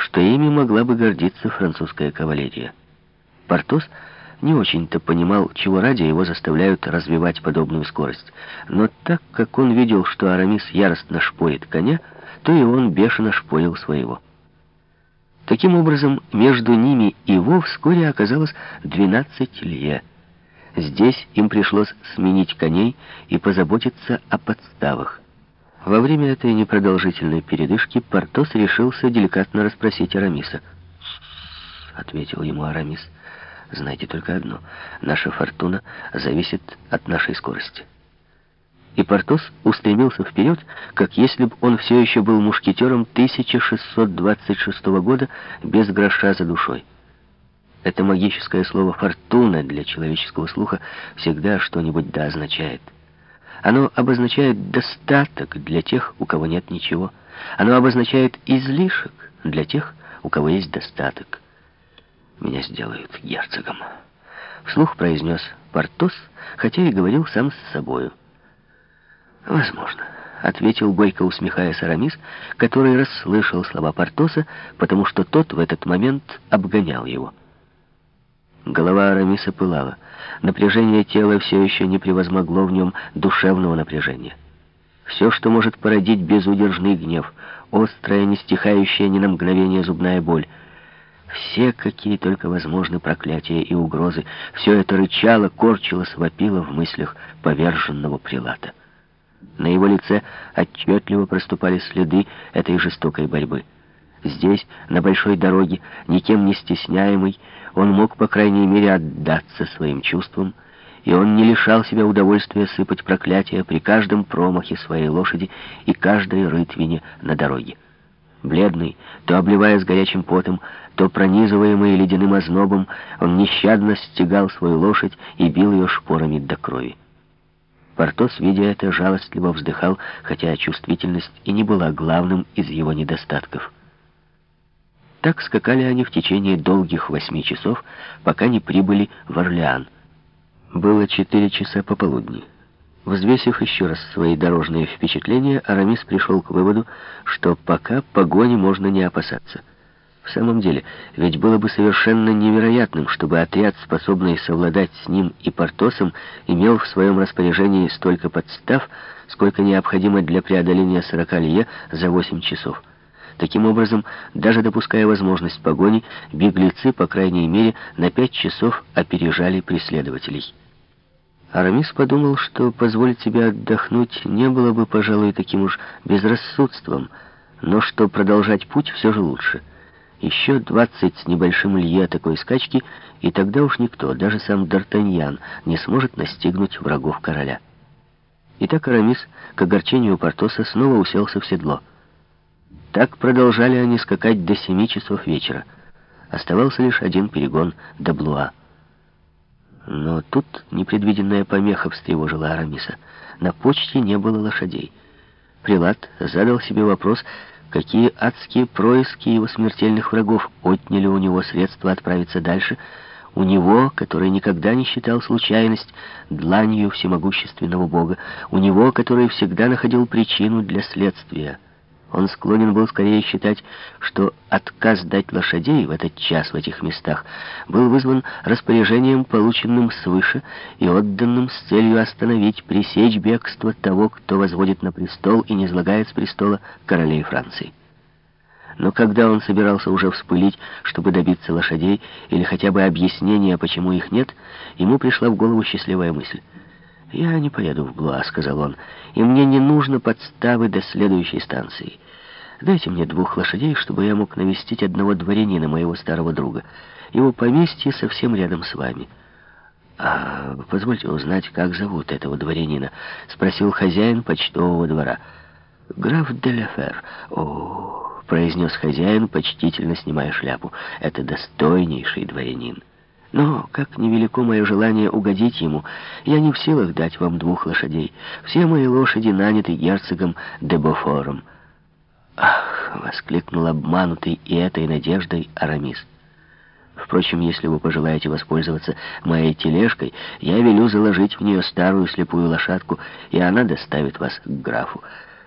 что ими могла бы гордиться французская кавалерия. Портос не очень-то понимал, чего ради его заставляют развивать подобную скорость. Но так как он видел, что Арамис яростно шпорит коня, то и он бешено шпорил своего. Таким образом, между ними и Во вскоре оказалось 12 лье. Здесь им пришлось сменить коней и позаботиться о подставах. Во время этой непродолжительной передышки Портос решился деликатно расспросить Арамиса. ответил ему Арамис. «Знайте только одно. Наша фортуна зависит от нашей скорости». И Портос устремился вперед, как если бы он все еще был мушкетером 1626 года без гроша за душой. Это магическое слово «фортуна» для человеческого слуха всегда что-нибудь да означает. Оно обозначает достаток для тех, у кого нет ничего. Оно обозначает излишек для тех, у кого есть достаток. Меня сделают герцогом. Вслух произнес Портос, хотя и говорил сам с собою. Возможно, ответил Гойко, усмехаясь Арамис, который расслышал слова Портоса, потому что тот в этот момент обгонял его. Голова Арамиса пылала. Напряжение тела все еще не превозмогло в нем душевного напряжения. Все, что может породить безудержный гнев, острая, не стихающая ни на мгновение зубная боль, все, какие только возможны проклятия и угрозы, все это рычало, корчилось, вопило в мыслях поверженного прилата. На его лице отчетливо проступали следы этой жестокой борьбы. Здесь, на большой дороге, никем не стесняемый, он мог, по крайней мере, отдаться своим чувствам, и он не лишал себя удовольствия сыпать проклятия при каждом промахе своей лошади и каждой рытвине на дороге. Бледный, то обливаясь горячим потом, то пронизываемый ледяным ознобом, он нещадно стегал свою лошадь и бил ее шпорами до крови. Портос, видя это, жалостливо вздыхал, хотя чувствительность и не была главным из его недостатков. Так скакали они в течение долгих восьми часов, пока не прибыли в Орлеан. Было четыре часа пополудни. Взвесив еще раз свои дорожные впечатления, Арамис пришел к выводу, что пока погони можно не опасаться. В самом деле, ведь было бы совершенно невероятным, чтобы отряд, способный совладать с ним и Портосом, имел в своем распоряжении столько подстав, сколько необходимо для преодоления 40 лье за 8 часов. Таким образом, даже допуская возможность погони, беглецы, по крайней мере, на пять часов опережали преследователей. Арамис подумал, что позволить себе отдохнуть не было бы, пожалуй, таким уж безрассудством, но что продолжать путь все же лучше. Еще двадцать с небольшим лье такой скачки, и тогда уж никто, даже сам Д'Артаньян, не сможет настигнуть врагов короля. Итак, Арамис, к огорчению Портоса, снова уселся в седло. Так продолжали они скакать до семи часов вечера. Оставался лишь один перегон до Блуа. Но тут непредвиденная помеха встревожила Арамиса. На почте не было лошадей. Прилад задал себе вопрос, какие адские происки его смертельных врагов отняли у него средства отправиться дальше, у него, который никогда не считал случайность дланью всемогущественного Бога, у него, который всегда находил причину для следствия — он склонен был скорее считать, что отказ дать лошадей в этот час в этих местах был вызван распоряжением, полученным свыше и отданным с целью остановить, пресечь бегство того, кто возводит на престол и не излагает с престола королей Франции. Но когда он собирался уже вспылить, чтобы добиться лошадей или хотя бы объяснения, почему их нет, ему пришла в голову счастливая мысль. «Я не поеду в Блуа», — сказал он, — «и мне не нужно подставы до следующей станции. Дайте мне двух лошадей, чтобы я мог навестить одного дворянина, моего старого друга. Его поместье совсем рядом с вами». «А позвольте узнать, как зовут этого дворянина?» — спросил хозяин почтового двора. «Граф Деляфер». «О», — произнес хозяин, почтительно снимая шляпу, — «это достойнейший дворянин». Но, как невелико мое желание угодить ему, я не в силах дать вам двух лошадей. Все мои лошади наняты герцогом де Бофором. «Ах!» — воскликнул обманутый и этой надеждой Арамис. «Впрочем, если вы пожелаете воспользоваться моей тележкой, я велю заложить в нее старую слепую лошадку, и она доставит вас к графу.